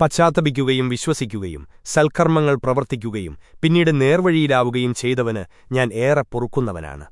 പശ്ചാത്തപിക്കുകയും വിശ്വസിക്കുകയും സൽക്കർമ്മങ്ങൾ പ്രവർത്തിക്കുകയും പിന്നീട് നേർവഴിയിലാവുകയും ചെയ്തവന് ഞാൻ ഏറെ പൊറുക്കുന്നവനാണ്